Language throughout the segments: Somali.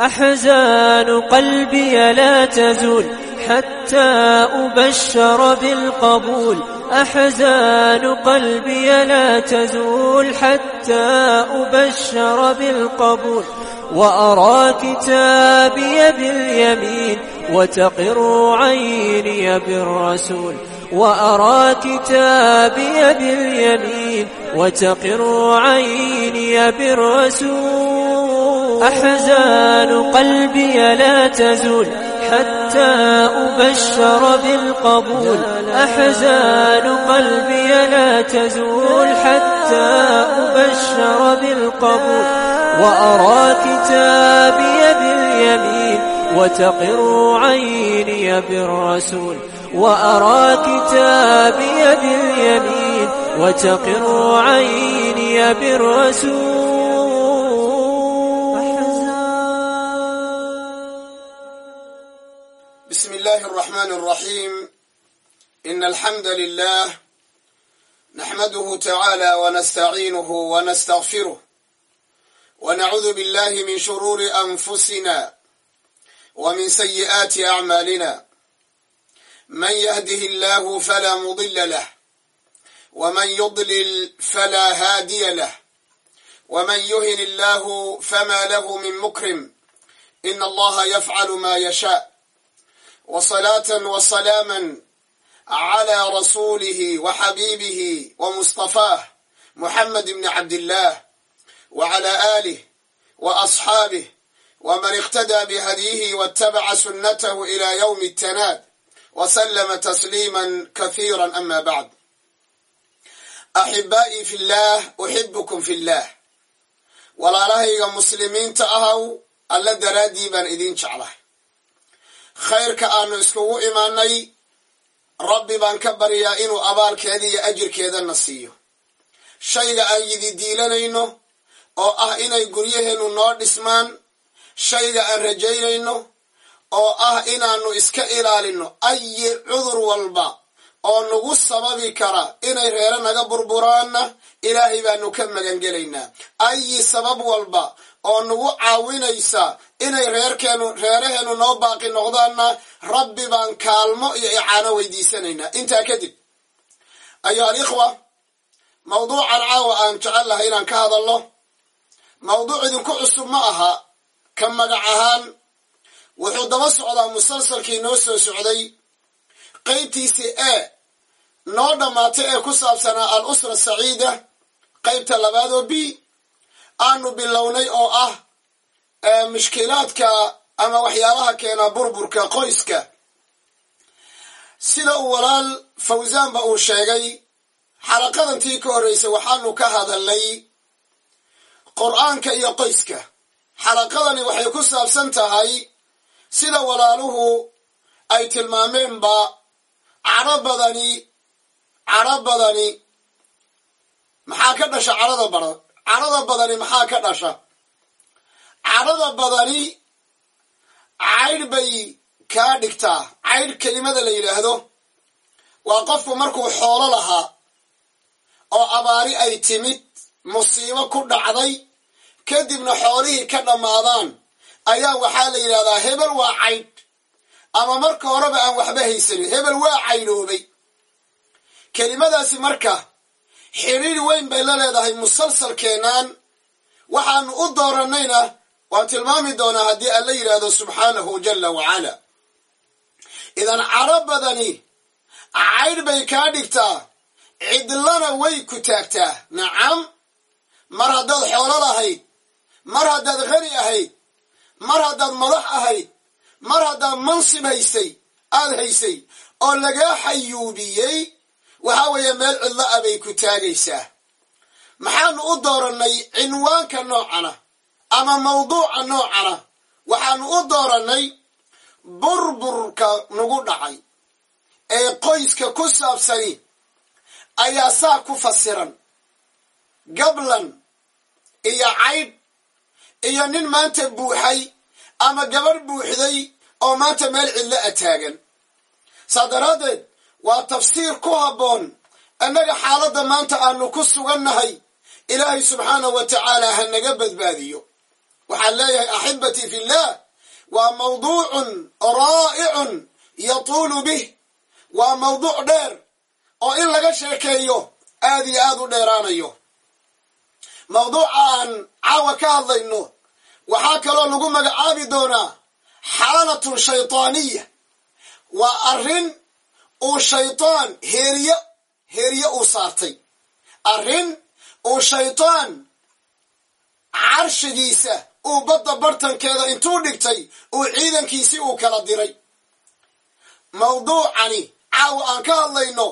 أحزان قلبي لا تزول حتى أبشر بالقبول أحزان قلبي لا تزول حتى أبشر بالقبول وأرى كتابي باليمين وتقر عيني بالرسول وأرى كتابي باليمين وتقر عيني بالرسول أحزان قلبي لا تزول حتى أبشر بالقبول أحزان قلبي لا تزول حتى أبشر بالقبول وأرى كتابي باليمين وتقر عيني بالرسول وأرى كتابي باليمين وتقر عيني بالرسول بسم الله الرحمن الرحيم إن الحمد لله نحمده تعالى ونستعينه ونستغفره ونعوذ بالله من شرور أنفسنا ومن سيئات أعمالنا من يهده الله فلا مضل له ومن يضلل فلا هادي له ومن يهن الله فما له من مكرم إن الله يفعل ما يشاء وصلاة وسلاما على رسوله وحبيبه ومصطفاه محمد بن عبد الله وعلى آله وأصحابه ومن اقتدى بهديه واتبع سنته إلى يوم التناد وسلم تسليما كثيرا أما بعد أحبائي في الله أحبكم في الله walaalahayga muslimiinta ahaw alla daraaddii baan idiin jeclahay khayrka aanu iskugu imaanay rabbi baan ka baryaa inuu abaalkeeda iyo ajirkeedana siiyo. Shayga aan yididiilanayno oo ah inay guryaheennu noo dhismaan shayga aan rajaynayno oo ah inaannu iska ilaalinno ayi cudur walba oo nagu sababi kara inay reere naga burburaanna ilaahay baanu ka magangelaynaa ayi sabab walba oo nagu caawinaysa inay reerkeenu reeraheennu noo baaqi noqdaanna rabbi baan kaalmo iyo icaano weydiisanaynaa. Intaa kadib ayuha alikhwa mawduucan caawa aan jecel lahay inaan ka hadalno. Mawduuc idinku cusub ma aha ka magac ahaan wuxuu daba socdaa musalsalkii noo soo socday. Qaybtiisii ee noo dhammaatay ee ku saabsanaa al usra saciida qaybta labaad oo b aanu bilownay oo ah mushkilaadka ama waxyaalaha keena burburka qoyska. Sida uu walaal fawsaanba uu sheegay xalaqadantii ka horreysay waxaanu ka hadalnay qur'aanka iyo qoyska. Xalaqadani waxay ku saabsan tahay sida walaaluhu ay tilmaameenba cadho badani cadho badani maxaa ka dhasha cadhada badan cadhada badani maxaa ka dhasha? Cadhada badani caydh bay kaa dhigtaa. Caydh kelimada la yidhaahdo waa qofku markuu xoolo lahaa oo abaari ay timid musiibo ku dhacday kadibna xoolihii ka dhammaadaan ayaa waxaa la yidhahdaa hebel waa caydh. Ama marka horeba aan waxba haysanin hebel waa caydhoobay. Kelimadaasi marka xidhiir weyn bay la leedahay musalsalkeennan waxaanu u doorannayna waan tilmaami doonaa haddii aan la yidhaahdo subxaanahu jalla wacala. Idan cadho badani caydh bay kaa dhigtaa. Cidlana way ku taagtaa. Nacam mar haddaad xoolo lahayd mar haddaad khani ahayd mar haddaad madax ahayd mar haddaad mansib haysay aad haysay oo lagaa xayuubiyey waxaa weeye meel cidlo ah bay ku taagaysaa. Maxaanu u doorannay cinwaanka noocana ama mawduuca noocana. Waxaanu u doorannay burburka nagu dhacay ee qoyska ku saabsani ayaa saa ku fasiran. Gablan iyo caydh iyo nin maanta buuxay ama gabadh buuxday oo maanta meel cidlo a taagan. Saa daraaddeed waa tafsiir ku habboon. Annaga xaaladda maanta aanu ku sugannahay ilaahay subxaanahu wa tacaala ha naga badbaadiyo. Waxaan leeyahay axibatii fi llah waa mawduucun raa'icun yatuulu bih. Waa mawduuc dheer oo in laga sheekeeyo aad iyo aad u dheeraanayo. Mawduuca aan caawa ka hadlayno waxaa kaloo lagu magacaabi doonaa xaalatun shaytaaniya. Waa arrin uu shaytaan heeriye heeriye uu saartay. Arrin uu shaytaan carshigiisa uu badda bartankeeda intuu dhigtay uu ciidankiisii uu kala diray. Mawduucani caawa aan ka hadlayno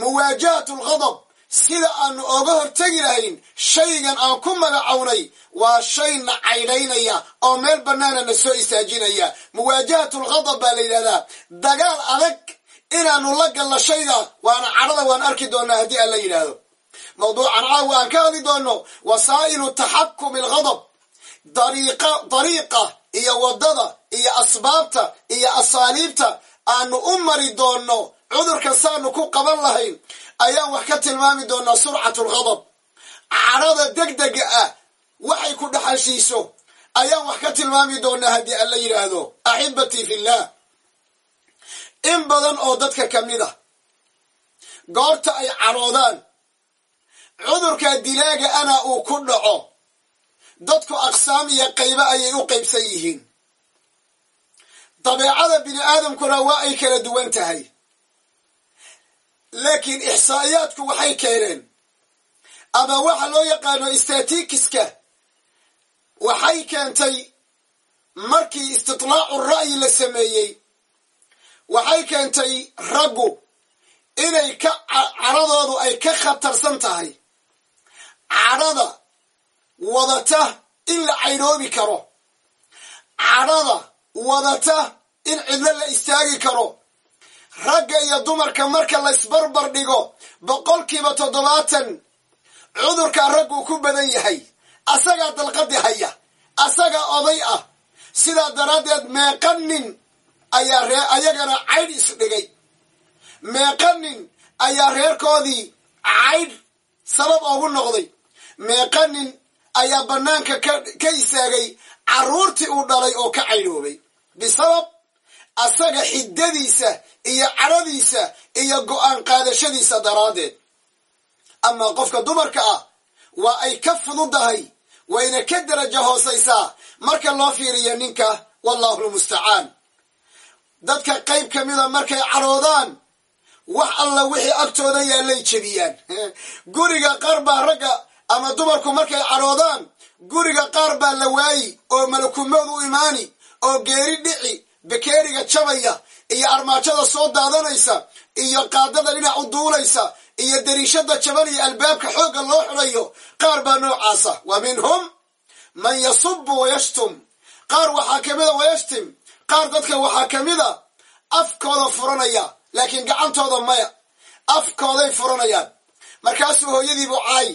muwaajahatu lghadab sida aanu ooga hortegi lahayn shaygan aan ku magacownay waa shay na caydhaynaya oo meel bannaana na soo istaajinaya. Muwaajahatu lghadab baa la yidhahdaa dagaal adag inaanu la galno shayga waana cadhada waan arki doonaa haddii aan la yidhaahdo. Mawduucan caawa aan ka hadli doono wasaa'ilu taxakumi alghadab. Dariiqa iyo waddada iyo asbaabta iyo asaaliibta aanu u mari doonno cudurkan saanu ku qaban lahayn ayaan wax ka tilmaami doonaa surcatu lghadab cadhada degdega ah waxay ku dhaxashiiso ayaan wax ka tilmaami doonaa haddii aan la yidhaahdo. Axibatii fillah in badan oo dadka ka mid ah. Goorta ay cadhoodaan cudurka dilaaga ana uu ku dhaco dadku aqsaam iyo qaybo ayay u qaybsan yihiin. Dabeecada bini aadamkuna waa ay kala duwan tahay. Laakiin ixsaa'iyaadku waxay keeneen ama waxa loo yaqaano statikiska waxay keentay markii istidlaacu ra'yi la sameeyey waxay keentay raggu inay ka cadhadoodu ay ka khatarsan tahay. Cadhada wadata in la caydhoobi karo. Cadhada wadata in cidlo la istaagi karo. Ragga iyo dumarka marka laysbarbar dhigo boqolkiiba toddobaatan cudurkaa ragguu ku badan yahay. Asagaa dalqadi haya asagaa oday ah. Sidaa daraaddeed meeqa nin ayaa ree ayagana caydh isdhigay. Meeqa nin ayaa reerkoodii caydh sabab oogu noqday. Meeqa nin ayaa bannaanka ka istaagay carruurtii uu dhalay oo ka caydhoobay bisabab asaga xiddadiisa iyo cadhadiisa iyo go'aan qaadashadiisa daraaddeed. Amaa qofka dumarka ah waa ay ka fududahay wayna ka darajo hoosaysaa. Marka loo fiiriyo ninka wallahu lmustacaan dadka qayb ka mida markay cadhoodaan wax alla wixii agtooda yaallay jebiyaan. Guriga qaar baa ragga ama dumarku markay cadhoodaan guriga qaar baa la waayi oo malakumood u imaani oo geeri dhici bakeeriga jabaya iyo armaajada soo daadanaysa iyo qaadada dhinac u duulaysa iyo dariishada jaban iyo albaabka xoogga loo xidhayo qaar baa noocaasa. Wa minhum man yasubu wayashtum qaar waxaa ka mida wayashtim qaar dadka waxaa ka mida afkooda furanaya laakiin gacantooda maya. Afkooday furanayaan. Markaasuu hooyadiibuu caayi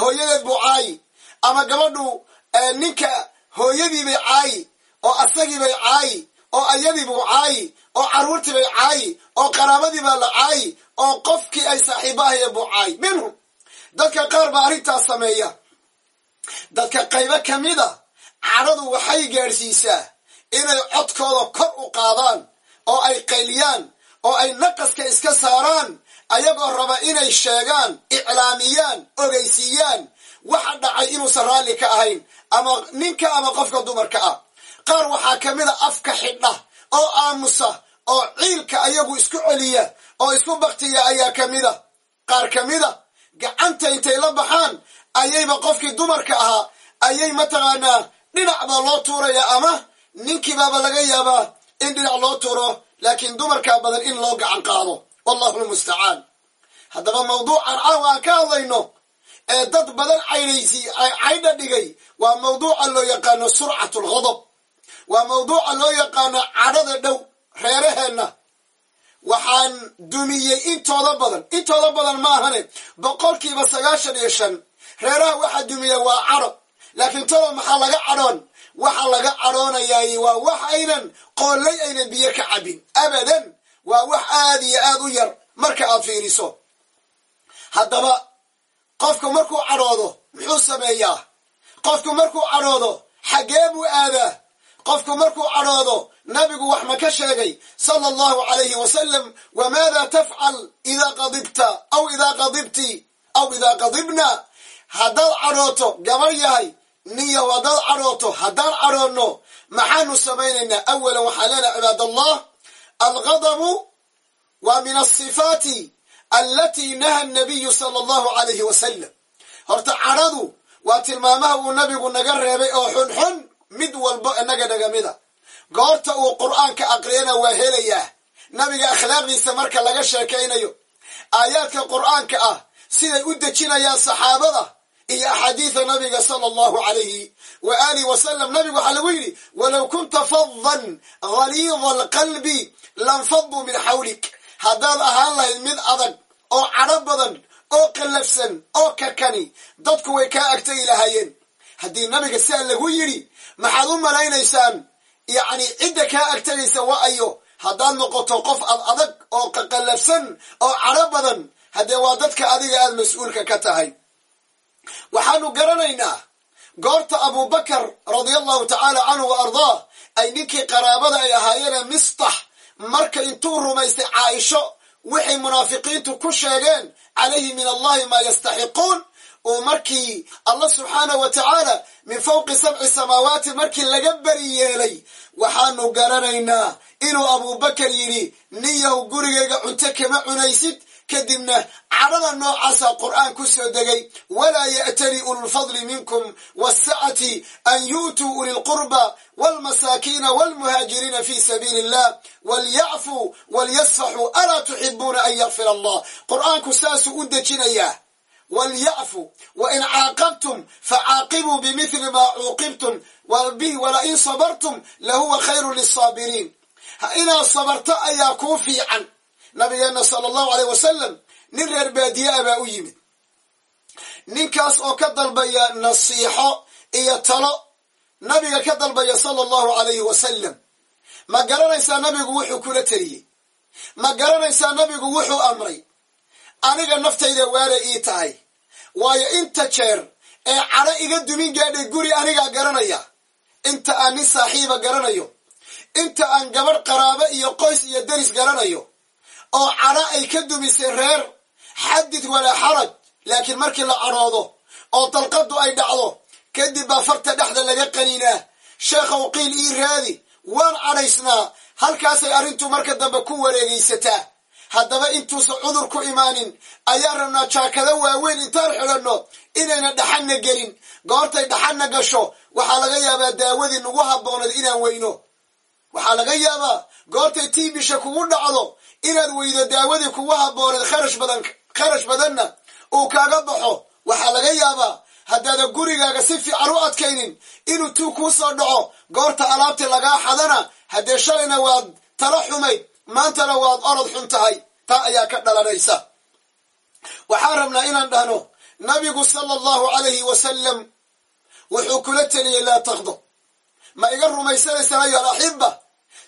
hooyadeed buu caayi. Ama gabadhu ninka hooyadiibay caayi oo asagiibay caayi oo ayadiibuu caayi oo carruurtiibay caayi oo qaraabadiibaa la caayi oo qofkii ay saaxiibo ahayeen buu caayi. Minhum dadka qaar baa arrintaas sameeya. Dadka qaybo ka mida cadhadu waxay gaadhsiisaa inay codkooda kor u qaadaan oo ay qayliyaan oo ay naqaska iska saaraan ayagoo raba inay sheegaan iclaamiyaan ogeysiiyaan waxa dhacay inuusan raalli ka ahayn ama ninka ama qofka dumarka ah. Qaar waxaa ka mida afka xidha oo aamusa oo ciilka ayagu isku celiya oo isku baktiya ayaa ka mida qaar ka mida gacanta intay la baxaan ayayba qofkii dumarka ahaa ayay mataqaanaa dhinac baa loo tuuraya ama ninkiibaaba laga yaabaa in dhinac loo tuuro laakiin dumarkaa badan in loo gacan qaado. Wallahu lmustacaan haddaba mawduucan caawa aan ka hadlayno ee dad badan caydhaysi caydha dhigay waa mawduuca loo yaqaano surcatu lghadab waa mawduuca loo yaqaano cadhada dhow reeraheenna. Waxaan dumiyey intooda badan intooda badan ma ahane boqolkiiba sagaashan iyo shan. Reeraha waxaa dumiya waa cadho laakiin talo maxaa laga cadhoon waxa laga cadhoonayaay waa wax aynan qoollay aynan biyo ka cabin abadan waa wax aad iyo aad u yar marka aad fiiriso. Haddaba qofku markuu cadhoodo muxuu sameeyaa? Qofku markuu cadhoodo xaggee buu aadaa? Qofku markuu cadhoodo nabigu wax ma ka sheegay? Sala allahu calayhi wasalam wamaada tafcal idaa qadibta? Aw idaa qadibti? Aw idaa qadibna? Haddaad cadhooto gabar yahay niyahu haddaad cadhooto haddaan cadhoonno maxaanu samaynaynaa? Awalan waxaa leenaha cibaad allah alghadabu waa min asifaati alatii naha nabiyu sala allahu calayhi wasalam horta cadhadu waa tilmaamaha uu nabigu naga reebay oo xunxun mid walbo inaga nagamida goorta uu qur'aanka aqriyana waa helayaa. Nabiga akhlaaqdiisa marka laga sheekaynayo aayaadka qur'aanka ah siday u dejinayaan saxaabada iyo axaadiida nabiga sala allahu calayhi wa wasalam nabigu waxaa lagu yidhi walow kunta fadan haliida alqalbi lanfaduu min xawlik. Haddaad ahaan lahayd mid adag oo cadho badan oo qallafsan oo kakani dadku way kaa agtagi lahaayeen. Haddii nabiga sidaa lagu yidhi maxaad u malaynaysaan yacni cidda kaa agtagaysa wa ayo. Haddaad noqoto qof ad adag oo qaqallafsan oo cadho badan haddee waa dadka adiga aad mas'uulka ka tahay waxaanu garanaynaa goorta abubakar radia allahu tacaala canhu wa ardaa ay ninkii qaraabada ay ahaayeene mistax marka intuu rumaystay caaisho waxay munaafiqiintu ku sheegeen calayhi min allahi maa yastaxiquun uu markii allah subxaanahu wa tacaala min fawqi sabci samaawaati markii laga beri yeelay waxaanu garanaynaa inuu abubakar yidhi niyahu gurigayga cunto kama cunaysid kadibna cadhada noocaasa qur'aan ku soo degay walaa ya'tali ululfadli minkum waasacati an yu'tuu uli lqurba waalmasaakiina waalmuhaajiriina fi sabiili illah walyacfuu walyasfaxuu alaa tuxibuuna an yakfir allah. Qur'aanku saasuu u dejinayaa walyacfuu wain caaqabtum facaaqibuu bimithli maa cuuqibtum bih walain sabartum lahuwa khayru lisaabiriin inaad sabarto ayaa kuu fiican nabigeena sala allahu aleyh wasalam nin reer baadiye a baa u yimid. Ninkaas oo ka dalbaya nasiixo iyo talo nabiga ka dalbaya sala allahu alayhi wasalam ma garanaysaa nabigu wuxuu kula teliyey ma garanaysaa nabigu wuxuu amray? Aniga naftayda waala ii tahay. Waayo inta jeer ee cadho iga dumin gaadhay guri anigaa garanaya inta aan nin saaxiiba garanayo inta aan gabadh qaraabo iyo qoys iyo deris garanayo oo cadho ay ka dumisay reer xadid walaa xaraj laakiin markii la cadhoodo oo dalqadu ay dhacdo kadib baa farta dhexda laga qaniinaa. Sheekhow qiil ii raadi waan cadhaysnaa halkaasay arrintu marka dambe ku wareegaysataa. Haddaba intuusan cudur ku imaanin ayaa rabnaa jaakado waaweyn intaan xidhanno inayna dhaxanna gelin. Goortay dhaxanna gasho waxaa laga yaabaa daawadii nagu habboonayd inaan weyno. Waxaa laga yaabaa goortay tiibisha kugu dhacdo inaad weydo daawadii kugu habbooneed kharash badan kharash badanna uu kaaga baxo waxaa laga yaabaa haddaada gurigaaga si fiican u adkaynin inuu tuu kuu soo dhaco. Goorta alaabtii lagaa xadana haddee shalayna waad tala xumayd maantana waad orod xun tahay. Taa ayaa ka dhalanaysa. Waxaan rabnaa inaan dhahno nabigu sala allahu calayhi wasalam wuxuu kula teliyey laa taqdo ma iga rumaysanaysaan ayo alaxiba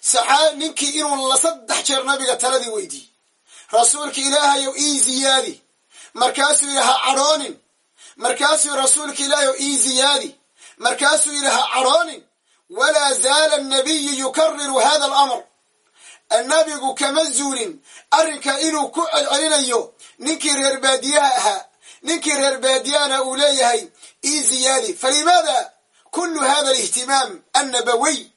saxaa ninkii inuu saddex jeer nabiga taladii weydiiyey rasuulka ilaahayow ii ziyaadi. Markaasuu yidhi ha cadhoonin. Markaasuu rasuulka ilaahayow ii ziyaadi. Markaasuu yidhi ha cadhoonin. Walaa zaala annabiyu yukariru hada alamr. Nabigu kama zuulin. Arrinka inuu ku celcelinayo ninkii reer baadiyaha ahaa ninkii reer baadiyahana uu leeyahay ii ziyaadi. Falimaada kullu hada alihtimaam annabawiy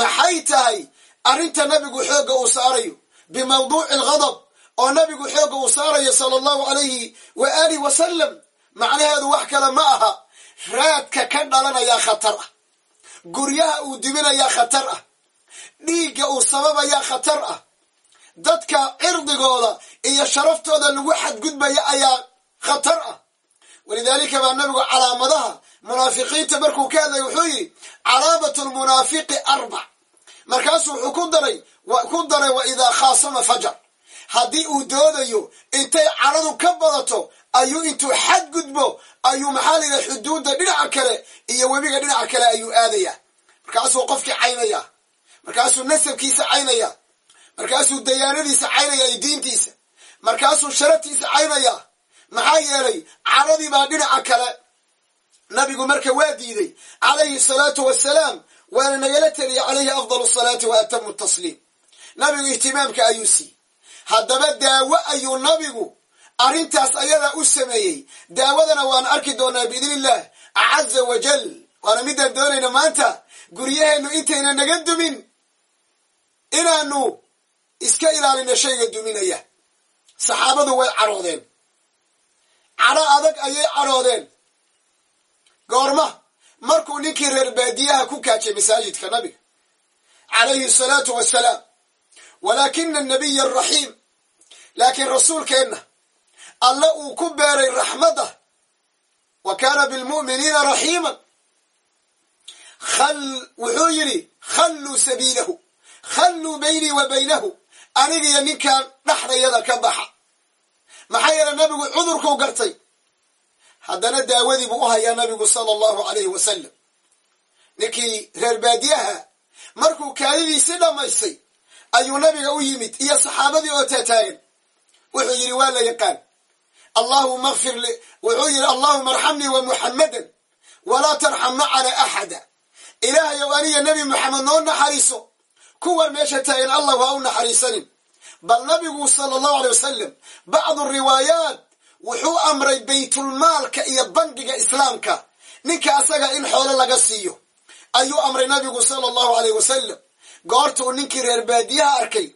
maxay tahay? Arrinta nabigu xoogga uu saarayo bimawduuci alghadab oo nabigu xoogga uu saarayo sala allahu alayhi wa alih wasalam macnaheedu wax kale ma aha. Raadka ka dhalanayaa khatar ah. Guryaha uu diminayaa khatar ah. Dhiigga uu sababayaa khatar ah. Dadka cirdigooda iyo sharaftooda lagu xadgudbaya ayaa khatar ah. Walidaalika baa nabigu calaamadaha munaafiqiinta markuu ka hadlay wuxuu yidhi calaamatu lmunaafiqi arbac markaasuu wuxuu ku daray ku daray wa idaa khaasama fajar. Haddii uu doodayo intay cadhadu ka badato ayuu intuu xadgudbo ayuu maxaa la yidhaha xuduudda dhinaca kale iyo webiga dhinaca kale ayuu aadayaa. Markaasuu qofkii caynaya markaasuu nasabkiisa caynaya markaasuu dayaanadiisa caynaya iyo diintiisa. Markaasuu sharaftiisa caynaya maxaa yeelay cadhadii baa dhinaca kale nabigu marka waa diiday calayhi salaatu wasalaam waana nagala teliyay calayhi afdal asalaati wa atamu tasliim. Nabigu ihtimaamka ayuu siiyey haddaba daawo ayuu nabigu arrintaas ayadaa u sameeyey. Daawadana waan arki doonaa biidni illah caza wajal waana midaan doonayna maanta guryaheennu intayna naga dumin inaanu iska ilaalino shayga duminaya. Saxaabadu way cadhoodeen cadho adag ayay cadhoodeen goorma. Markuu ninkii reer baadiyaha ku kaajay masaajidka nabiga calayhi asalaatu wassalaam. Walaakina anabiya araxiim laakiin rasuulkeenna alle uu ku beeray raxmadda wa kaana bilmu'miniina raxiiman. Wuxuu yidhi khalluu sabiilahu khalluu baynii wa baynahu anigiyo ninkan dhaxdayada ka baxa. Maxaa yeele nabigu cudurkuu gartay haddana daawadii buu u hayaa nabigu sala allahu alayhi wasalam ninkii reer baadiyaha markuu kaalidiisii dhammaystay ayuu nabiga u yimid iyo saxaabadii oo taataagan. Wuxuu yidhi waa la yaqaan. Allahuma kfir wuxuu yidhi allahuma arxamnii wa muxammadan walaa tarxam macana axada. Ilaahayow aniga nebi moxamed noo naxariiso kuwan meesha taagan allahu ha u naxariisanin. Bal nabigu sala allahu alay wasalam bacdu riwaayaat wuxuu amray baytulmaalka iyo bangiga islaamka. Ninka asaga in xoolo laga siiyo. Ayuu amray nabigu sala allahu alayh wasalam goortuu ninkii reer baadiyaha arkay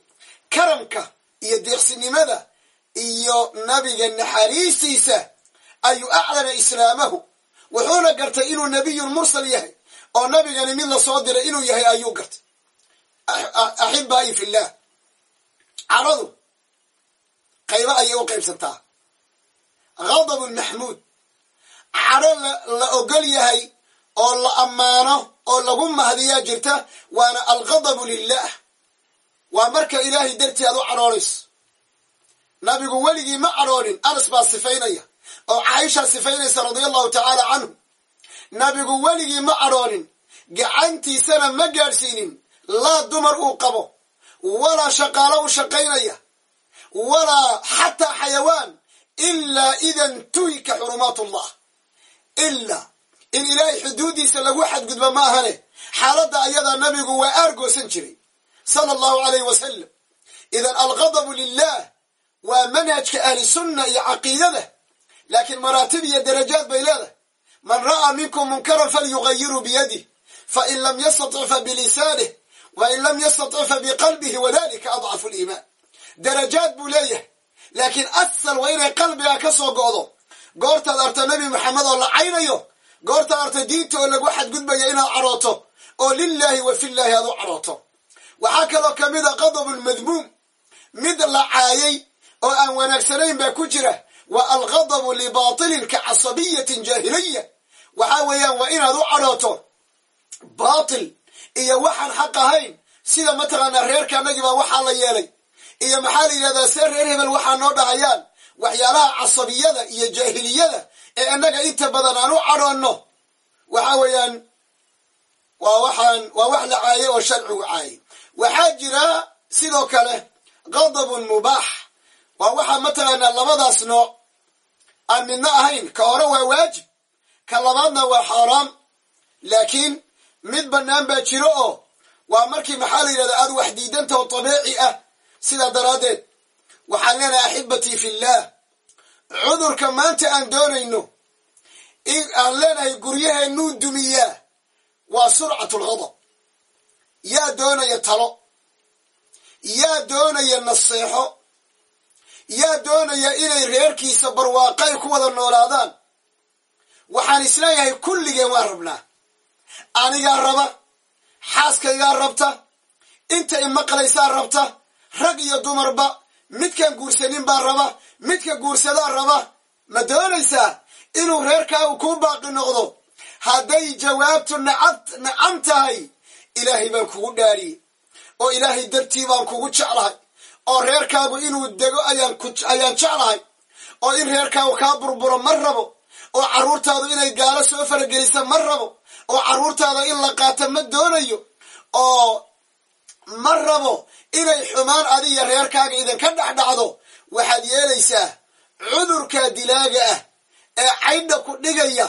karamka iyo deeqsinimada iyo nabiga naxariistiisa ayuu aclana islaamahu. Wuxuuna gartay inuu nebiyun mursal yahay. Oo nabigani mid la soo diray inuu yahay ayuu gartay. Axibaa'i fillah. Caradu qaybo ayay u qaybsantaa ghadabun maxmuud cadho la ogol yahay oo la ammaano oo lagu mahdiyaa jirta waana alghadabu lilah waa marka ilaahay dartii aad u cadhoonayso nabigu weligii ma cadhoonin anas baa sifaynaya oo caaisha sifaynaysa radia allahu tacaala canhu nabigu weligii ma cadhoonin gacantiisana ma gaadhsiinin laa dumar uu qabo walaa shaqaalo u shaqaynaya walaa xataa xayawaan ilaa idan tuhika xurumaat ullah ilaa in ilaahay xuduuddiisa lagu xadgudba ma ahane xaaladda ayadaa nabigu waa aargoosan jiray sala allahu alayh wasalam idan alghadabu lilah waa manhajka ahli sunna iyo caqiidada laakiin maraatib iyo darajaad bay leedahay man ra'aa minkum munkaran falyugayiruu biyadih fain lam yastatic fa bilisanih wain lam yastatic fa biqalbihi wadalika adcafu liimaan darajaad buu leeyahay laakiin asal waa inay qalbiga ka soo go'do. Goortaad arta nebi maxamed oo la caynayo goortaad arta diinta oo lagu xadgudbaya inaad cadhooto oo lilaahi wa filaahi aad u cadhooto waxaa kaloo ka mid a qadabulmadmuum mid la caayay oo aan wanaagsanayn baa ku jira wa alghadabu libaatilin ka casabiyatin jaahiliya waxaa weeyaan waa inaad u cadhooto baatil iyo waxaan xaq ahayn. Sida mataqaanaa reerka annagii baa waxaa la yeelay iyo maxaa la yidhahdaa see reer hebel waxaa noo dhahayaan waxyaalaha casabiyada iyo jaahiliyada ee annaga inta badan aan u cadhoonno waxa weeyaan waa waxaan waa wax la caayay oo sharcigu caayay. Waxaa jira sidoo kale qadabun mubaax. Waa waxaa mataqaanaa labadaas nooc aan midna ahayn. Ka hore waa waajib ka labaadna waa xaaraam. Laakiin mid bannaan baa jiro oo waa markii maxaa la yidhahdaa aad wax diidantaho dabeeci ah sidaa daraaddeed waxaan leenahay axibatii fillaah cudurka maanta aan doonayno in aan leenahay guryaheenuu dumiyaa waa surcatu lghadab yaa doonaya talo yaa doonaya naseexo yaa doonaya inay reerkiisa barwaaqay ku wada noolaadaan. Waxaan is leeyahay kulligeen waa rabnaa. Anigaa raba xaaskaygaa rabta inta imaqlaysaa rabta rag iyo dumarba midkaan guursanin baa raba midka guursadaa raba. Ma doonaysaa inuu reerkaagu kuu baaqi noqdo? Hadday jawaabtu nacam tahay ilaahay baan kugu dhaariyey oo ilaahay dartii baan kugu jeclahay. Oo reerkaagu inuu dego ayaan jeclahay. Oo in reerkaagu kaa burburo ma rabo. Oo carruurtaadu inay gaalo soo faragelisa ma rabo. Oo carruurtaada in la qaato ma doonayo. Oo ma rabo inay xumaan adiya reerkaaga idinka dhexdhacdo waxaad yeelaysaa cudurka dilaaga ah ee caydha ku dhigaya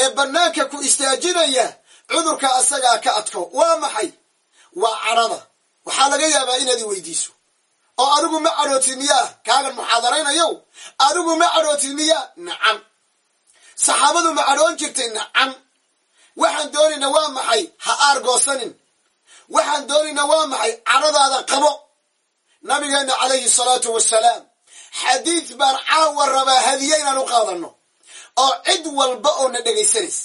ee bannaanka ku istaajinaya cudurka asagaa ka adko waa maxay? Waa cadhada waxaa laga yaabaa inaad i weydiiso. Oo adigu ma cadhootid miyaa kaagan muxaadaraynayow. Adigu ma cadhootid miyaa nacam. Saxaabadu ma cadhoon jirtay nacam. Waxaan doonaynaa waa maxay? Ha aargoosanin waxaan doonaynaa waa maxay cadhadaada qabo? Nabigeenna calayhi salaatu wasalaam xadiid baan caawa rabaa hadiye inaan u qaadanno oo cid walba oo na dhegaysanaysa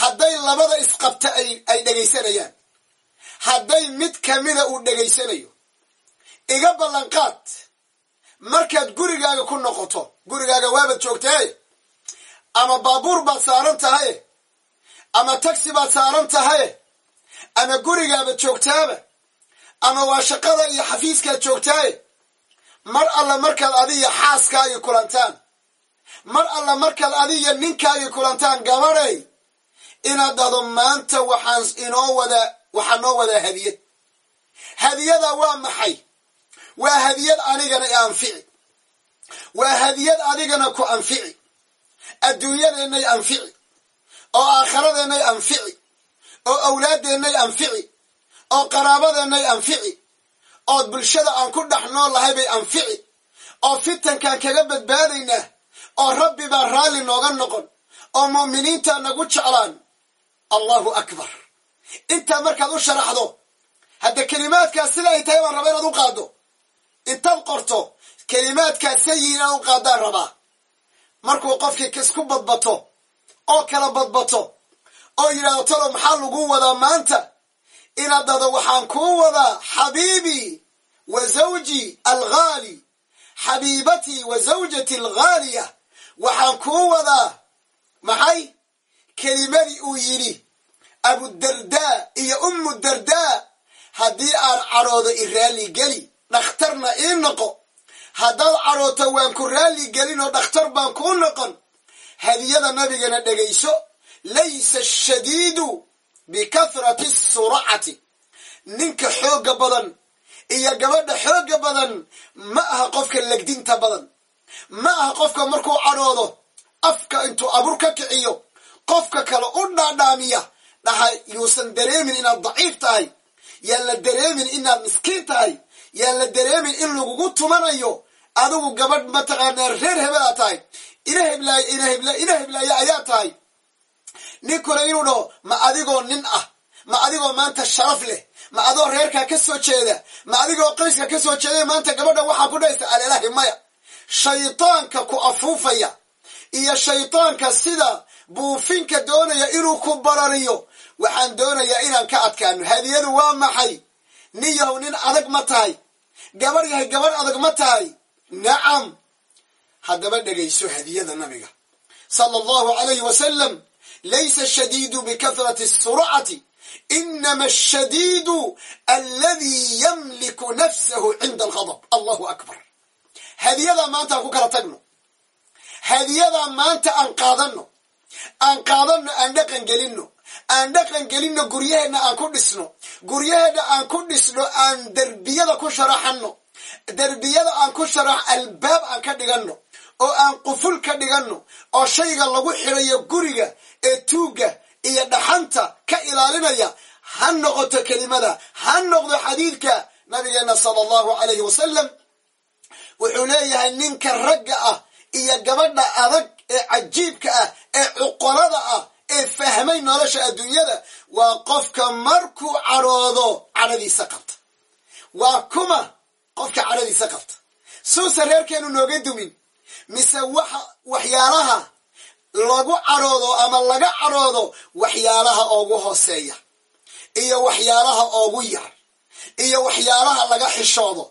hadday labada isqabta ay dhegaysanayaan hadday mid kamida uu dhegaysanayo iga ballanqaad. Markaad gurigaaga ku noqoto gurigaaga waabaad joogtahay ama baabuur baad saaran tahay ama tagsi baad saaran tahay ama gurigaaba joogtaaba ama waa shaqada iyo xafiiskaad joogtaay mar alla markaad adiyo xaaskaagii kulantaan. Mar alla markaad adiyo ninkaagii kulantaan gabadhay inaad dhahdo maanta waxaan inoo wada waxaa noo wadaa hadiyad. Hadiyada waa maxay? Waa hadiyad anigana i anfici. Waa hadiyad adigana ku anfici. Adduunyadeennay anfici. Oo aakhiradeenay anfici oo awlaadeennay anfici oo qaraabadeennay anfici oo bulshada aan ku dhex nool bay anfici oo fitankaan kaga badbaadaynaa oo rabbi baa raalli nooga noqon oo mu'miniintaa nagu jeclaan. Allahu akbar. Intaa markaad u sharaxdo hadda kelimaadkaas sida ay tahay baan rabaa inaad u qaaddo. Intaad qorto kelimaadkaas sayi inaad u qaaddaan rabaa. Markuu qofkii kisku badbato oo kala badbato oo yidhahdo talo maxaa lagu wadaa maanta? Inaad dhahdo waxaan kuu wadaa xabiibii wa zawji alghaali xabiibatii wa zawjati alghaaliya. Waxaan kuu wadaa maxay? Kelimadii uu yidhi abudardaa iyo ummu dardaa haddii aan cadhoodo i raalli geli dhakhtarna ii noqo. Haddaad cadhooto waan ku raalli gelin oo dhakhtar baan kuu noqon. Hadiyada nabigana dhegayso laysa ashadiidu bikathrati suracati ninka xoogga badan iyo gabadha xoogga badan ma aha qofka legdinta badan ma aha qofka markuu cadhoodo afka intuu abur ka kiciyo qofka kale u dhaadhaamiya dhaha yuusan dareemin inaad daciif tahay yaan la dareemin inaad miskiin tahay yaan la dareemin in lagugu tumanayo adigu gabadh mataqaanaa reer hebelaa tahay ina heblaay ina hebla ina heblaaya ayaa tahay ninkuna inuu dhaho ma adigoo nin ah. Ma adigoo maanta sharaf leh. Ma adoo reerkaa ka soo jeeda. Ma adigoo qoyska ka soo jeeda maanta gabadha waxaa ku dhahaysa alelahi maya. Shaydaanka ku afuufaya iyo shaydaanka sida buufinka doonaya inuu ku barariyo. Waxaan doonayaa inaan ka adkaano. Hadiyadu waa maxay? Nin yahow nin adag ma tahay. Gabarh yahay gabarh adag ma tahay. Nacam haddaba dhegayso hadiyada nabiga. Sala allahu alayhi wasalam laysa ashadiidu bikathrati surcati inama ashadiidu aladii yamliku nafsahu cinda alghadab allahu akbar hadiyadaa maanta aan ku kala tagno hadiyadaa maanta aan qaadanno aan qaadanno aan dhaqan gelinno aan dhaqan gelinno guryaheenna aan ku dhisno guryaheenna aan ku dhisno aan derbiyada ku sharaxanno derbiyada aan ku sharax albaab ka dhiganno oo aan quful ka dhiganno oo shayga lagu xirayo guriga ee tuugga iyo dhaxanta ka ilaalinaya ha noqoto kelimada ha noqdo xadiidka nabigeenna sala allahu calayhi wasalam wuxuu leeyahay ninka ragga ah iyo gabadha adag ee cajiibka ah ee cuqolada ah ee fahmay nolosha adduunyada waa qofka markuu cadhoodo cadhadiisa qabta. Waa kuma qofka cadhadiisa qabta. Suusa reerkeenu nooga dumin mise waxa waxyaalaha lagu cadhoodo ama laga cadhoodo waxyaalaha oogu hooseeya iyo waxyaalaha oogu yar iyo waxyaalaha laga xishoodo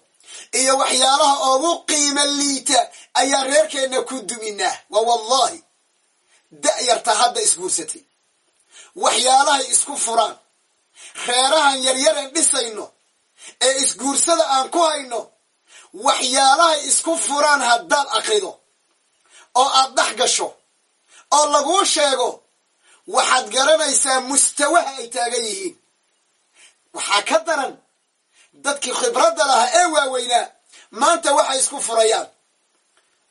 iyo waxyaalaha oogu qiimo liita ayaa reerkeenna ku duminaa. Waa wallahi da'yarta hadda isguursatay waxyaalahay isku furaan. Reerahan yaryareen dhisayno ee isguursada aan ku hayno waxyaalahay isku furaan haddaad akrido oo aad dhex gasho oo laguu sheego waxaad garanaysaa mustawaha ay taagan yihiin. Waxaa ka daran dadkii khibradda lahaa ee waaweynaa maanta waxay isku furayaan.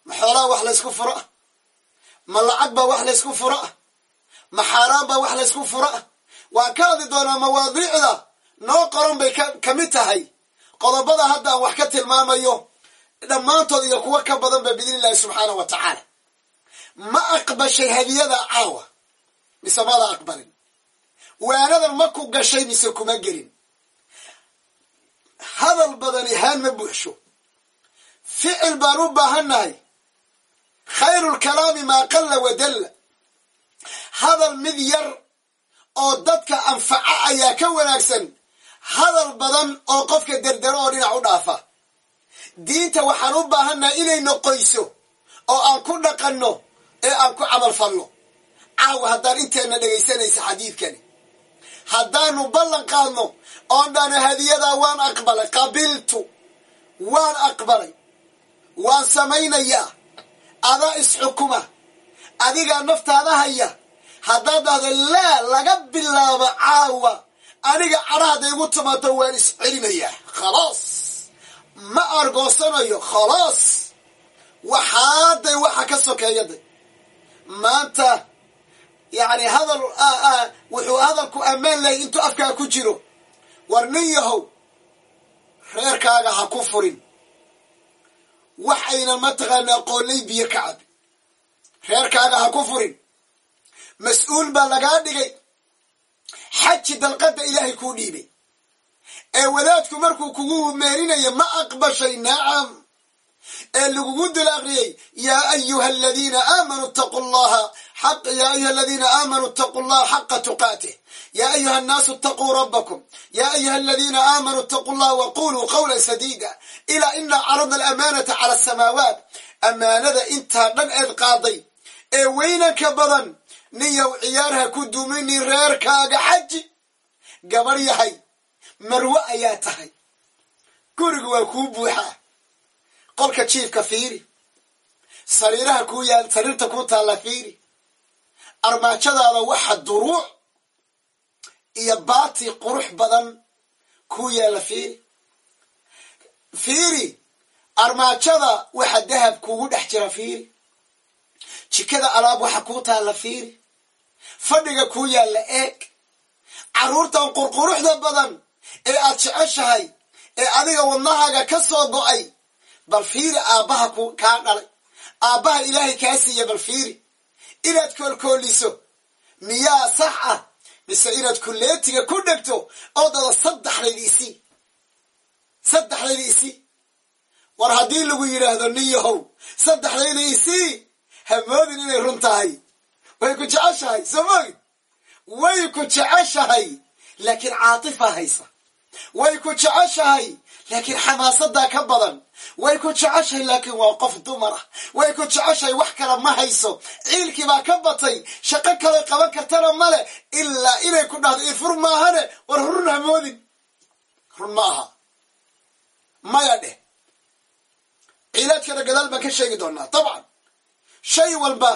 Ma xoolaha wax laysku furo? Ah ma lacag baa wax laysku furo? Ah ma xaaraan baa wax laysku fura waan ka hadli doonaa mawaadiicda? Noo qoran bay ka mid tahay qodobada hadda aan wax ka tilmaamayo dhammaantood iyo kuwo ka badan ba biidni illahi subxaanah wa tacaala. Ma aqbashay hadiyada caawa mise maada aqbalin? Waanadan ma ku gashay mise kuma gelin? Hadal badani haan ma buuxsho. Ficil baan u baahannahay. Khayru lkalaami maa qalla wadalla hadal mid yar oo dadka anfaca ayaa ka wanaagsan hadal badan oo qofka derdero oo dhinac u dhaafa. Diinta waxaan u baahannahay inayna qoyso oo aan ku dhaqanno ee aan ku camal falno. Caawa haddaan inteenna dhegaysanaysa xadiidkani. Haddaanu ballan qaadno oon dhano hadiyadaa waan aqbalay qabiltu waan aqbalay waan samaynayaa adaa isxukuma adigaa naftaada haya haddaad dhahdo laa laga bilaabo caawa aniga cadha igu timaado waan iscelinayaa. Khalaas. Ma argoosanayo khalaas. Waxaaday waxa ka sokeeyaday maanta yacni hadal wuxuu hadalku ammaan lahay intuu afkaa ku jiro. War nin yahow reerkaaga ha ku furin. Wax aynan mataqaanaa qoolay biyo ka cabi reerkaaga ha ku furin. Mas'uul baa lagaa dhigay xaji dalqadda ilaahay kuu dhiibay. Ee wadaadku markuu kugu meerinayo ma aqbashay nacam? Ee lagugu dul aqriyey yaa ayuha aladiina aamanuu taqu llaha yaa ayuha aladiina aamanuu itaquu llaha xaqa tuqaatih. Ya ayuha annaasu itaquu rabbakum. Ya ayuha aladiina aamanuu itaquu llaha waquluu qawla sadiida. Ilaa inaa caradna alamaanata cala asamaawaat ammaanada intaa dhan eed qaaday. Ee weynanka badan ninyow ciyaarha ku dumini reerkaaga xaji. Gabar yahay marwe ayaa tahay. Guriga waa kuu buuxaa qolka jiifka fiiri. Sariiraha kuu yaal sariirta kuu taalla fiiri. Armaajadaada waxa duruuc. Iyo baati qurux badan kuu yaalla fiiri. Fiiri armaajada waxa dahab kuugu dhex jira fiiri. Jikada alaab waxa kuu taalla fiiri fadhiga kuu yaalla eeg. Carruurtan qurquruxda badan ee aad jeceshahay ee adiga wadnahaaga ka soo go'ay bal fiiri aabbaha kaa dhalay. Aabbaha ilaahay kaa siiya bal fiiri. Inaad koolkooliso miyaa sax ah mise inaad kulleetiga ku dhegto oo dada saddexdayda isii saddexdayda isii war haddii lagu yidhaahdo nin yahow saddexdayda isii hamoodin inay run tahay way ku jeceshahay soo moogid way ku jeceshahay laakiin caatifa haysa. Way ku jeceshahay laakiin xamaasadaa ka badan. Way ku jeceshahay laakiin waa qof dumar ah. Way ku jeceshahay wax kale ma hayso. Ciilkii baa ka batay shaqo kale qaban kartana male ilaa inay ku dhahdo ifur maahane war run hamoodin run ma aha. Maya dheh. Cilaadkana gadaal baan ka sheegi doonaa dabcan shay walba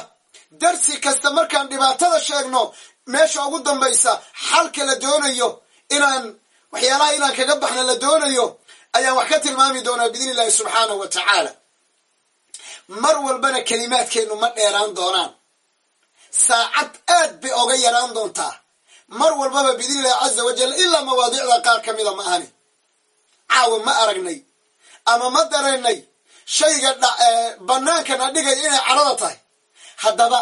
darsi kasta markaan dhibaatada sheegno meesha ugu dambaysa xalka la doonayo inaan waxyaalaha inaan kaga baxna la doonayo ayaan wax ka tilmaami doonaa biidni illahi subxaanahu wa tacaala. Mar walbana kelimaadkeennu ma dheeraan doonaan. Saacad aad bay oga yaraan doontaa. Mar walbaba biidni illahi caza wajal ilaa mawaadiicda qaar ka mida ma ahani. Caawa ma aragnay ama ma dareennay shayga bannaankana dhigaya inay cadhada tahay haddaba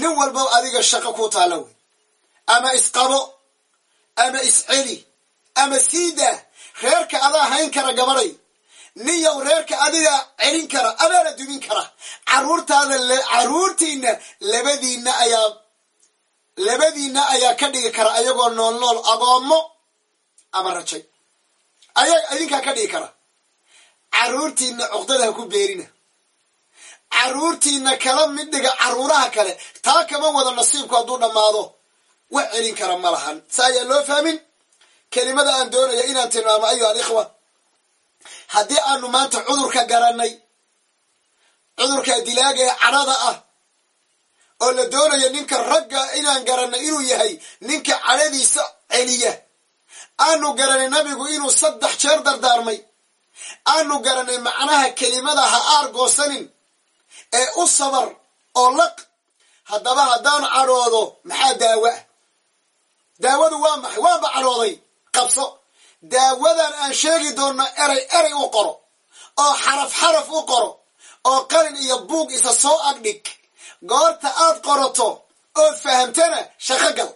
nin walba adiga shaqo kuu taalla wey. Ama isqabo ama isceli ama siidaa reerka adaa hayn kara gabaday nin yow reerka adiga celin kara adaana dumin kara. Caruurtaada caruurtiina labadiina ayaa labadiina ayaa ka dhigi kara ayagoo nool nool agoommo ama rajay. Aya idinkaa ka dhigi kara. Caruurtiina cuqdada ha ku beerina caruurtiina kala mid caruuraha kale taa kama wada nasiibku hadduu dhammaado wax celin kara ma lahan. Sa ayaa loo fahmin? Kelimada aan doonaya inaan tilmaamo ayuha alikhwa haddii aanu maanta cudurka garannay cudurka dilaaga ee cadhada ah oo la doonayo ninka ragga inaan garannay inuu yahay ninka cadhadiisa celiya aanu garanay nabigu inuu saddex jeer dardaarmay aanu garanay macnaha kelimada ha aar goosanin ee u sabar oo laq haddaba haddaan cadhoodo maxaa daawo ah daawadu waa maxay? Waanba cadhooday qabso. Daawadan aan sheegi doonno eray eray u qoro oo xaraf xaraf u qoro oo qalin iyo buug isa soo agdhig. Goorta aad qorato ood fahamtana shaqo gal.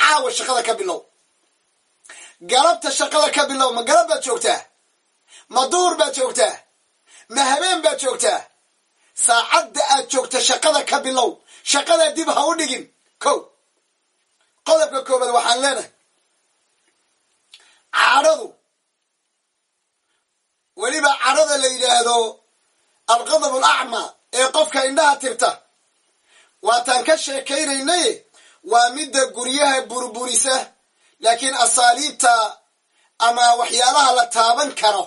Caawa shaqada ka bilow. Galabta shaqada ka bilow ma galab baad joogtaa? Ma duur baad joogtaa? Ma habeen baad joogtaa saacadda aad joogta shaqada ka bilow shaqada dib ha u dhigin. Kow. Qodobka koobaad waxaan leenahay. Cadhadu weliba cadhada la yidhaahdo alqadab alacmaa ee qofka indhaha tirta. Waataan ka sheekaynaynaye waa midda guryaha burburisa laakiin asaaliibta ama waxyaalaha la taaban karo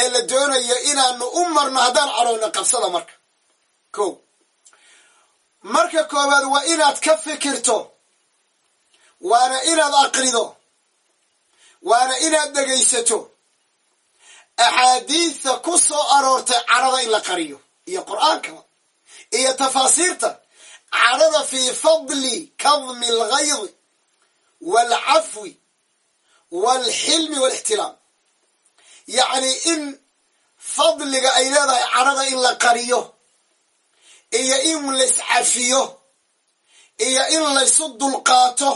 ee la doonayo inaanu u marno haddaan cadhoonno qabsada marka. Ko marka koowaad waa inaad ka fikirto. Waana inaad aqrido. Waana inaad dhegaysato. Axaadiidta ku soo aroortay cadhada in la qariyo iyo qur'aankaba iyo tafaasiirta. Cadhada fii fadli kadmi alghaydi waalcafwi waalxilmi waalixtiraam yacni in fadliga ay leedahay cadhada in la qariyo iyo in layscafiyo iyo in laysu dulqaato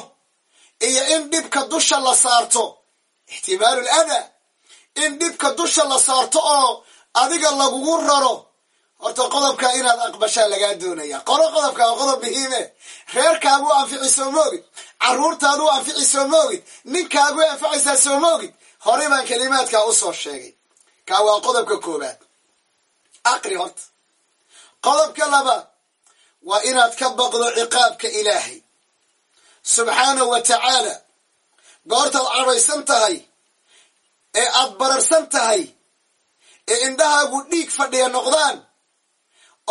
iyo in dhibka dusha la saarto. Ixtimaalu ladaa in dhibka dusha la saarto oo adiga lagugu raro. Horta qodobka inaad aqbashaa lagaa doonaya. Qoro qodobka waa qodob muhiime. Reerkaagu anfici soo moogid. Carruurtaadu anfici soo moogid. Ninkaagu anfacaysaa soo moogid horey baan kelimaadkaa u soo sheegay kaa waa qodobka koobaad aqri horta qodobka labaad waa inaad ka baqdo ciqaabka ilaahay subxaanahu wa tacaala goortaad cadhaysan tahay. Ee aad bararsan tahay ee indhahaagu dhiig fadhiya noqdaan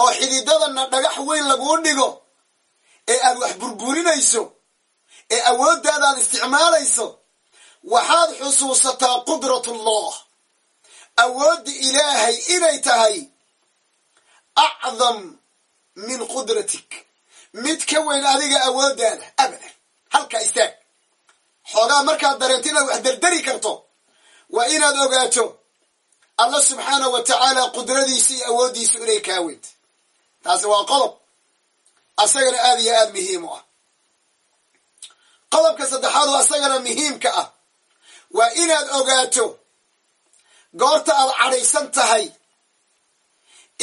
oo xididadana dhagax weyn laguu dhigo. Ee aad wax burburinayso. Ee awooddaada aad isticmaalayso waxaad xusuusataa qudratullah awoodda ilaahay inay tahay acdam min qudratik. Mid ka weyn adiga awooddaada abadan. Halka istaag. Xoogaa markaad dareento inaad wax dardari karto waa inaad ogaato allah subxaanahu wa tacaala qudradiisa iyo awooddiisu inay kaa weynta taasi waa qodob. Asagana aada iyo aada muhiim u ah. Qodobka saddexaad oo asagana muhiimka ah waa inaad ogaato goorta aad cadhaysan tahay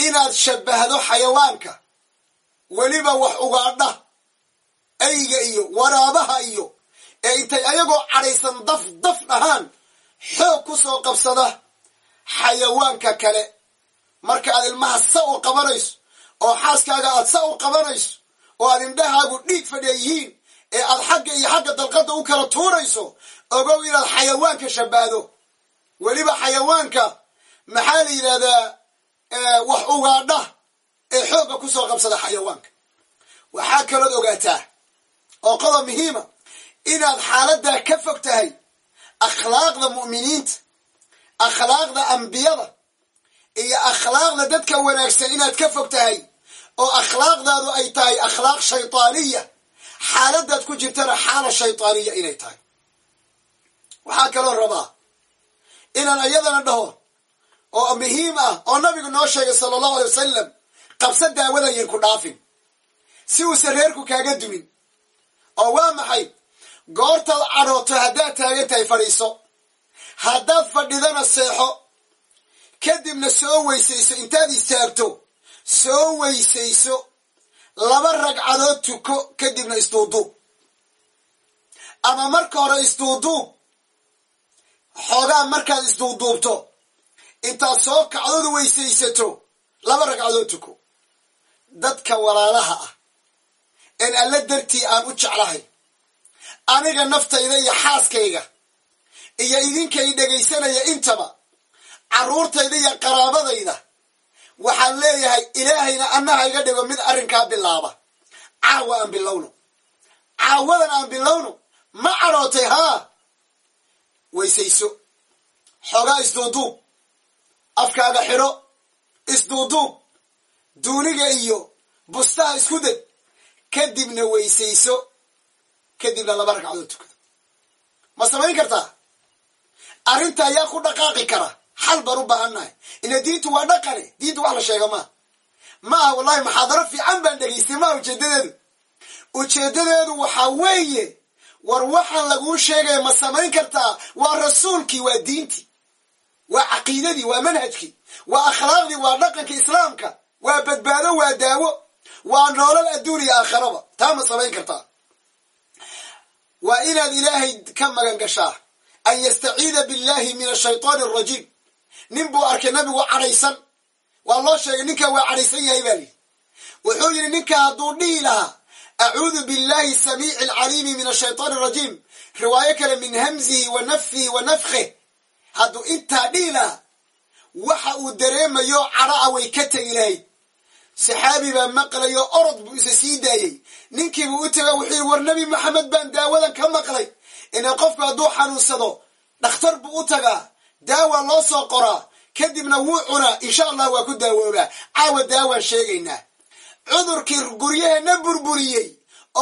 inaad shabbahdo xayawaanka weliba wax ugaadha ayga iyo waraabaha iyo ee intay ayagoo cadhaysan daf daf dhahaan xoog ku soo qabsada xayawaanka kale. Marka aad ilmaha sa u qabanayso oo xaaskaaga aad sa u qabanayso oo aad indhahaagu dhiig fadhiya yihiin ee aad xagga iyo xagga dalqadda u kala tuurayso ogow inaad xayawaanka shabbahdo weliba xayawaanka maxaa la yidhahdaa wax ugaadha ee xoogga ku soo qabsada xayawaanka. Waxaa kalood ogaataa oo qodob muhiima inaad xaaladdaa ka fog tahay akhlaaqda mu'miniinta akhlaaqda ambiyada iyo akhlaaqda dadka wanaagsan inaad ka fog tahay oo akhlaaqdaadu ay tahay akhlaaq shaytaaniya. Xaaladaad ku jirtana xaala shaytaaniya inay tahay waxaa kaloo rabaa inaan iyadana dhaho oo muhiim ah oo nabigu noo sheegay sala allahu alay wasalam qabsa daawadayan ku dhaafin si uusan reerku kaaga dumin. Oo waa maxay? Goortaad cadhooto haddaad taagan tahay fadhiiso haddaad fadhidana seexo kadibna soo weysayso intaad istaagto soo weysayso laba ragcadood tuko kadibna isduuduub ama marka hore isduuduub xoogaa markaad isduuduubto intaad soo kacdooda weysaysato laba ragcadood tuko. Dadka walaalaha ah een alla dartii aan u jeclahay aniga naftayda iyo xaaskayga iyo idinkay dhegaysanaya intaba carruurtayda iyo qaraabadayda waxaan leeyahay ilaahayna annaha iga dhigo mid arrinkaa bilaaba. Caawa aan bilowno. Caawadan aan bilowno ma cadhootay haa weysayso xoogaa isduuduub afkaaga xidho isduuduub duuniga iyo bustaha isku deg kadibna weysayso kadibna laba ragcadood tukado. Ma samayn kartaa? Arrinta ayaa ku dhaqaaqi kara. Xal baan u baahannahay ila diintu waa dhaqane. Diintu wax la sheega maa ma aha wallahi muxaadaro fiican baan dhegaystay maaha ujeedadeedu ujeedadeedu waxaa weeye war waxaan laguu sheegaya ma samayn kartaa waa rasuulkii waa diintii waa caqiidadii waa manhajkii waa akhlaaqdii waa dhaqanka islaamka waa badbaado waa daawo waa noolal adduun iyo aakhiraba. Taa ma samayn kartaa waa inaad ilaahay ka magan gashaa. An yastaciida billahi min ashaytaan arajiim nin buu arkay nabigu cadhaysan. Waa loo sheegay ninkaa waa cadhaysan yahay baa lihi wuxuu yidhi ninka hadduu dhihi lahaa acuudu billahi samiici alcaliimi min ashaytaan arajiim riwaayo kale min hamzihi wa nafhihi wa nafkhih hadduu intaa dhihi lahaa waxa uu dareemayo cadho a way ka tegi lahayd saxaabi baa maqlayo orod buu isa sii daayey ninkiibuu u taga wuxuu yidhi war nebi maxamed baan daawadan ka maqlay. Inay qofku hadduu xanuunsado dhakhtar buu u tagaa daawa loo soo qoraa kadibna wuu cunaa. Insha allah waa ku daawoobaa caawa daawaan sheegaynaa cudurkii guryaheenna burburiyey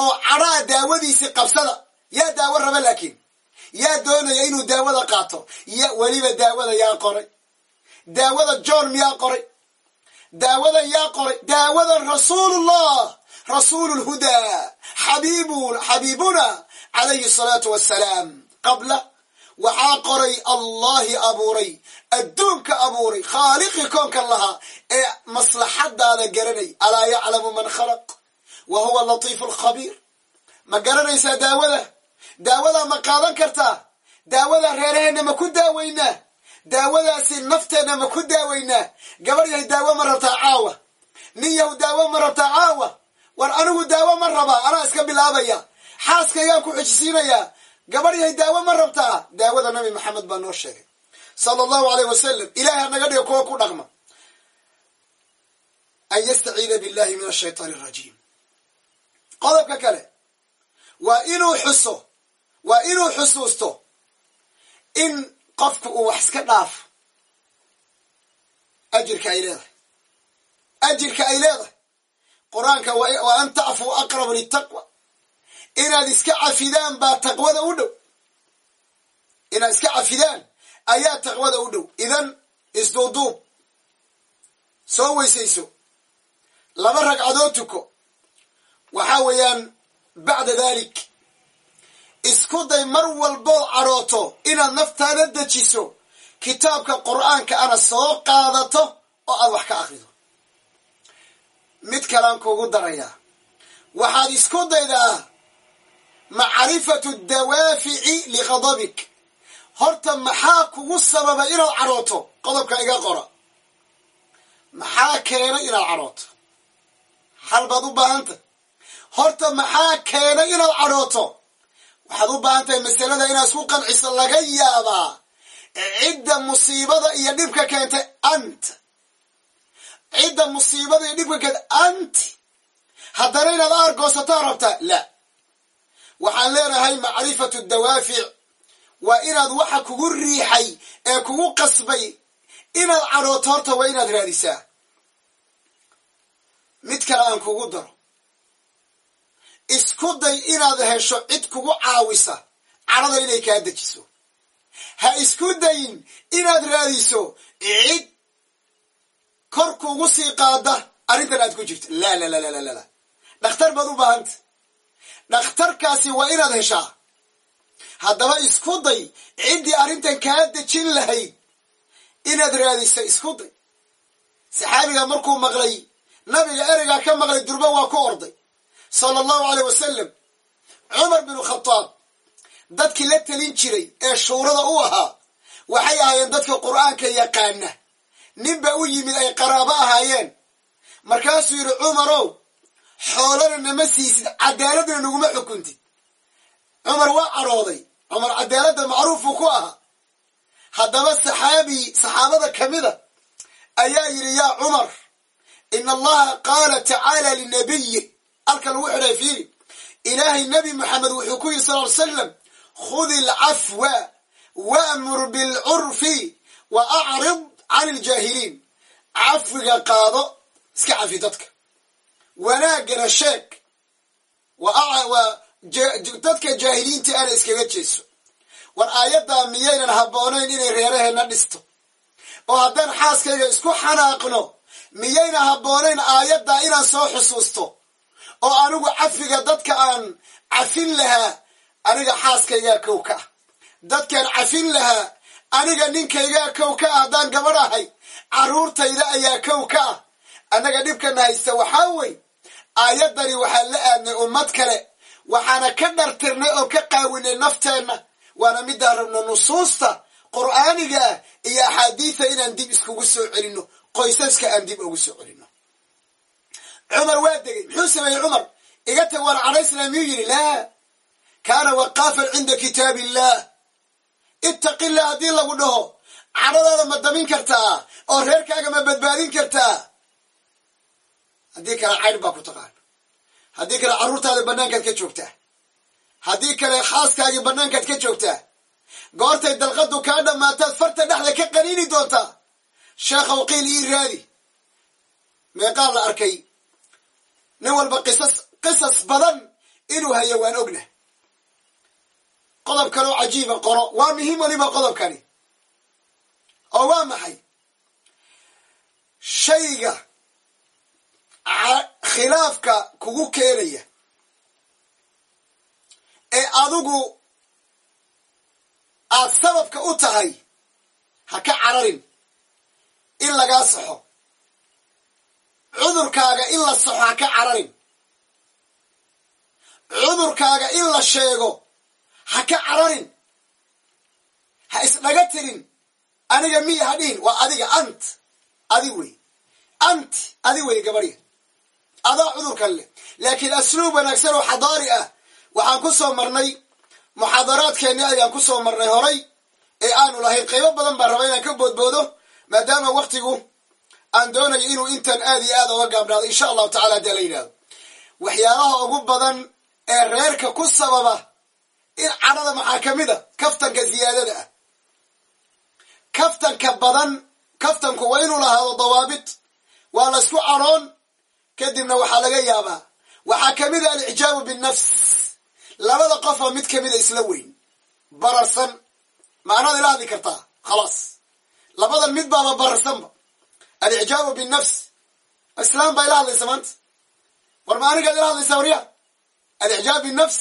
oo cadhaa daawadiisii qabsada. Yaa daawo raba laakiin? Yaa doonaya inuu daawada qaato? Ya weliba daawada yaa qoray. Daawada john miyaa qoray? Daawadan yaa qoray. Daawadan rasuulullah. Rasuulu lhudaa xabiibu xabiibuna calayhi salaatu wassalaam. Qabla waxaa qoray allahi abuuray adduunka abuuray khaaliqii koonkan lahaa ee maslaxadaada garanay. Alaa yaclamu man khalaq wa huwa latiifu alkhabiir ma garanaysaa daawada? Daawadaa ma qaadan kartaa? Daawada reeraheenna ma ku daaweynaa? Daawadaasi nafteenna ma ku daaweynaa? Gabar yahay daawo ma rabtaa caawa. Nin yahu daawo ma rabtaa caawa. War anigu daawo ma rabaa anaa iska bilaabaya. Xaaskaygaan ku xijisiinayaa gabar yahay daawo ma rabtaa? Daawada nabi maxamed baa noo sheegay. Sala allahu aleyh wasalam ilahay hanaga dhiga kuwa ku dhaqma. An yastaciida billahi min ashaytaan arajiim qodobka kale waa inuu xuso waa inuu xusuusto in qofku uu wax iska dhaafo ajirka ay leedahay. Ajirka ay leedahay. Qur'aanka wa an tacfuu aqrabu litaqwa inaad iska cafidaan baa taqwada u dhow. Inaad iska cafidaan ayaa taqwada u dhow. Idan isduuduub soo weysayso laba ragcadood tuko. Waxaa weeyaan bacda dalik isku day mar walbood cadhooto inaad naftaada dejiso kitaabka qur'aanka ana soo qaadato oo aad wax ka akrido mid kalaan kugu darayaa. Waxaad isku daydaa macrifatu dawaafici liqadabik. Horta maxaa kugu sababa inaad cadhooto qodobka iga qora. Maxaa keenay inaad cadhooto xal baad u baahantay horta maxaa keenay inaad cadhooto waxaad u baahan tahay masalada inaad isku qanciso laga yaabaa cidda musiibada iyo dhibka keentay anta cidda musiibada iyo dhibka keentay anti haddana inaad aargoosataa rabtaa la waxaan leenahay macrifatu dawaafic. Waa inaad waxa kugu riixay ee kugu qasbay inaad cadhooto horta waa inaad raadisaa. Mid kale aan kugu daro. Isku day inaad hesho cid kugu caawisa. Cadhada inay kaa dejiso. Ha isku dayin inaad raadiso cid kor kugu sii qaada. Arrintan aad ku jirto. La la la la la la dhakhtar baad u baahanta dhakhtarkaasi waa inaad heshaa. Haddaba isku day ciddii arrintan kaa dejin lahayd inaad raadiso isku day. Saxaabiga markuu maqlay nabiga ereygaa ka maqlay durba waa ku orday. Sala allahu aleyh wasalam cumar binu khadaab dadkii la telin jiray ee shuurada u ahaa waxay ahaayeen dadka qur'aanka yaqaana. Ninba u yimid ay qaraabo ahaayeen. Markaasuu yidhi cumarow xoolana nama siisid cadaaladna naguma xukuntid. Cumar waa cadhooday cumar cadaaladda macruufuu ku ahaa haddaba saxaabi saxaabada ka mida ayaa yidhi yaa cumar ina allaha qaala tacaala linabiyi halka lagu xidhay fiiri ilaahay nebi moxamed wuxuu ku yidhi sal ly slam khudi alcafwa waamur bilcurfi wa acrid can iljaahiliin cafwiga qaado iska cafi dadka wanaaggana sheeg. Dadka jaahiliinta ana iskaga jeeso. War aayaddaa miyaynan habboonayn inay reeraheenna dhisto. Oo haddaan xaaskayga isku xanaaqno miyayna habboonayn aayaddaa inaan soo xusuusto. Oo anigu cafiga dadka aan cafin lahaa aniga xaaskaygaa kow ka ah. Dadkaan cafin lahaa aniga ninkaygaa kow ka ah haddaan gabadh ahay carruurtayda ayaa kow ka ah. Annaga dhibkana haysta waxaa wey aayaddani waxaan la aadnay ummad kale waxaana ka dhartirnay oo ka qaawinay nafteenna. Waana midaan rabno nusuusta qur'aaniga ah iyo axaadiida inaan dib iskugu soo celinno qoysaska aan dib ugu soo celinno cumar waa degay muxuu sameeyey cumar? Iga tag waan cadhaysnaa miyuu yidhi laa kaana waqaafan cinda kitaab illah ittaqillah haddii lagu dhaho cadhadaada ma damin kartaa oo reerkaaga ma badbaadin kartaa haddii kale caydh baa ku taqaan. Haddii kale carruurtaada bannaankaad ka joogtaa. Haddii kale xaaskaagii bannaankaad ka joogtaa. Goortay dalqadu kaa dhammaataad farta dhexda ka qaniini doontaa sheekhow qiil ii raadi. Meeqaa la arkay. Nin walba qisas qisas badan inuu hayo waan ogna. Qodob kaloo cajiiba qoro. Waa muhiim weliba qodobkani. Oo waa maxay? Shayga khilaafka kugu keenaya ee adigu aad sababka u tahay ha ka cararin in lagaa saxo. Cudurkaaga in la saxo ha ka cararin. Cudurkaaga in la sheego ha ka cararin. Ha isdhaga tirin. Aniga miya ha dhihin. Waa adiga ant. Adi wey. Ant. Adi wey gabadhya adaa cudurkan leh. Laakiin asluub wanaagsan oo xadaari ah waxaan ku soo marnay muxaadaraadkeenni ayaan ku soo marnay horay ee aanu lahayn qaybo badan baan raba inaan ka boodboodo maadaama waktigu aan doonayo inuu intan aad iyo aad oga gaabnaado insha allahu tacala haddii la yidhahdo waxyaalaha ugu badan ee reerka ku sababa in cadhada maxaa ka mid a? Kaftanka ziyaadada ah. Kaftanka badan kaftanku waa inuu lahaado dawaabit waa laysku cadhoon kadibna waxaa laga yaabaa waxaa ka mid a alicjaabu binnafs. Labada qofoo mid kamida isla weyn. Bararsan. Macnaad ila hadli kartaa. Khalaas labadan mid baaba bararsanba alicjaabu binnafs. Islaam baa ila hadlaysa maanta. War ma anigaad ila hadlaysaa warya? Alicjaab binnafs.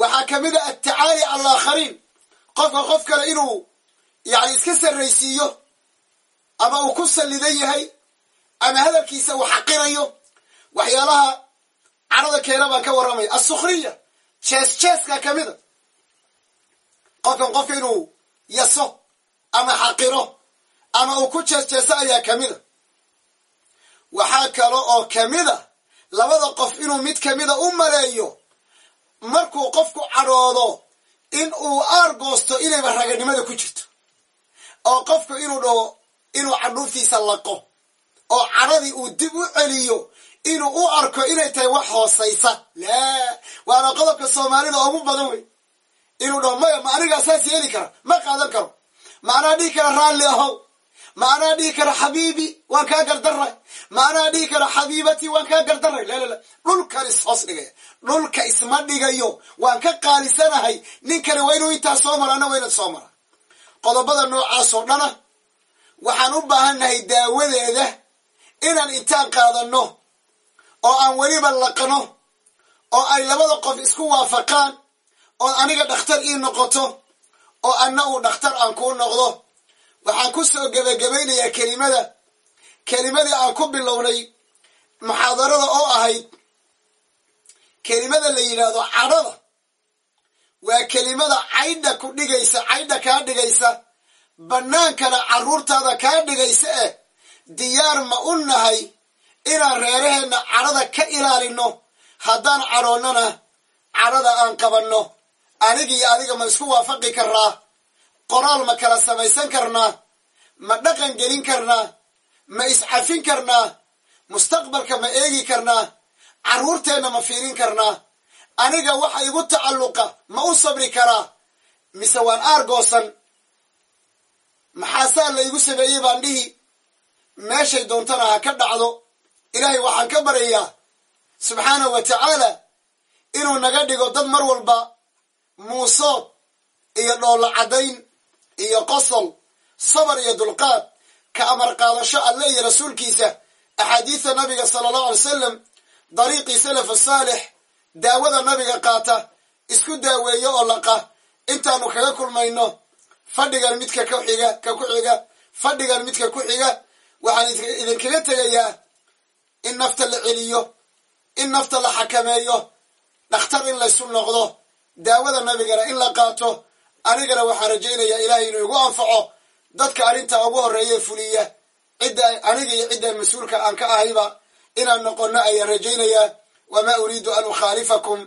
Waxaa ka mid a altacaali cala alaakhariin qofka qof kale inuu yani iska sarraysiiyo ama uu ku sallidan yahay ama hadalkiisa uu xaqirayo waxyaalaha cadhada keena baan ka warramaya assukhriya jees jeeskaa ka mida. Qofkan qofka inuu yaso ama xaqiro ama uu ku jees jeeso ayaa ka mida. Waxaa kale oo kamida labada qof inuu mid kamida u maleeyo markuu qofku cadhoodo in uu aargoosto inayba raganimada ku jirto. Oo qofku inuu dhaho inuu cadhuuftiisa laqo oo cadhadii uu dib u celiyo inuu u arko inay tahay wax hoosaysa. Laa waana qodobka soomaalida ugu badan wey inuu dhaho maya ma anigaa saas yeeli kara ma qaadan karo? Ma anaa dhihi kara raalli ahow. Ma anaa dhihi kara xabiibi waan kaa gardaray ma anaa dhihi kara xabiibati waan kaa gardaray lalala dhulkan is hoos dhigaya dhulka isma dhigayo. Waan ka qaalisanahay. Nin kale waa inuu intaa soo mara ana waa soo mara. Qodobada noocaas oo dhana waxaan u baahannahay daawadeeda inaan intaan qaadanno oo aan weliba laqno oo ay labada qof isku waafaqaan oo aniga dhakhtar ii noqoto oo anna uu dhakhtar aan kuu noqdo. Waxaan ku soo gebagabaynayaa kelimada. Kelimadii aan ku bilownay muxaadarada oo ahayd kelimada la yidhaahdo cadhada waa kelimada caydha ku dhigaysa caydha kaa dhigaysa bannaankana carruurtaada kaa dhigaysa eh diyaar ma u nahay inaan reeraheenna cadhada ka ilaalino haddaan cadhoonnana cadhada aan qabanno anigiiyo adiga ma isku waafaqi karnaa? Qoraal ma kala samaysan karnaa? Ma dhaqan gelin karnaa? Ma iscafin karnaa? Mustaqbalka ma eegi karnaa? Carruurteenna ma fiirin karnaa? Aniga waxa igu tacalluqa ma u sabri karaa? Mise waan aargoosan maxaasaa laygu sameeyey baan dhihi meeshay doontana ha ka dhacdo ilaahay waxaan ka baryayaa subxaanahu wa tacaala inuu naga dhigo dad mar walba muusood iyo dhoollo caddayn iyo qosol sabar iyo dulqaad ka amar qaadasho alle iyo rasuulkiisa axaadiida nabiga sala allahu alay salam dariiqii salaf asaalix daawada nabiga qaata isku daaweeyo oo laqa intaanu kaga kulmayno fadhigan midka ku xiga ka ku xiga fadhigan midka ku xiga waxaan idinkaga tegayaa in nafta la celiyo in nafta la xakameeyo dhakhtar in laysu noqdo daawada nabigana in la qaato anigana waxaan rajaynayaa ilaahay inuu igu anfaco. Dadka arrintaa ugu horreeye fuliya cidda aniga iyo cidda mas'uulka aan ka ahayba inaan noqono ayaan rajaynayaa wamaa uriidu an ukhaalifakum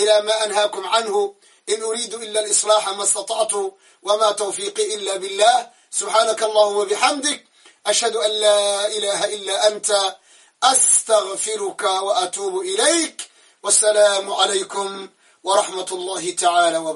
ilaa ma anhaakum canhu in uriidu ila alislaaxa ma istatactu wma tawfiiqii ila billah subxaanaka allahuma bixamdik an laa ilaha ila anta astagfiruka wa atuubu ilayk wasalaamu calaykum waraxmat allahi tacaala wbarakatu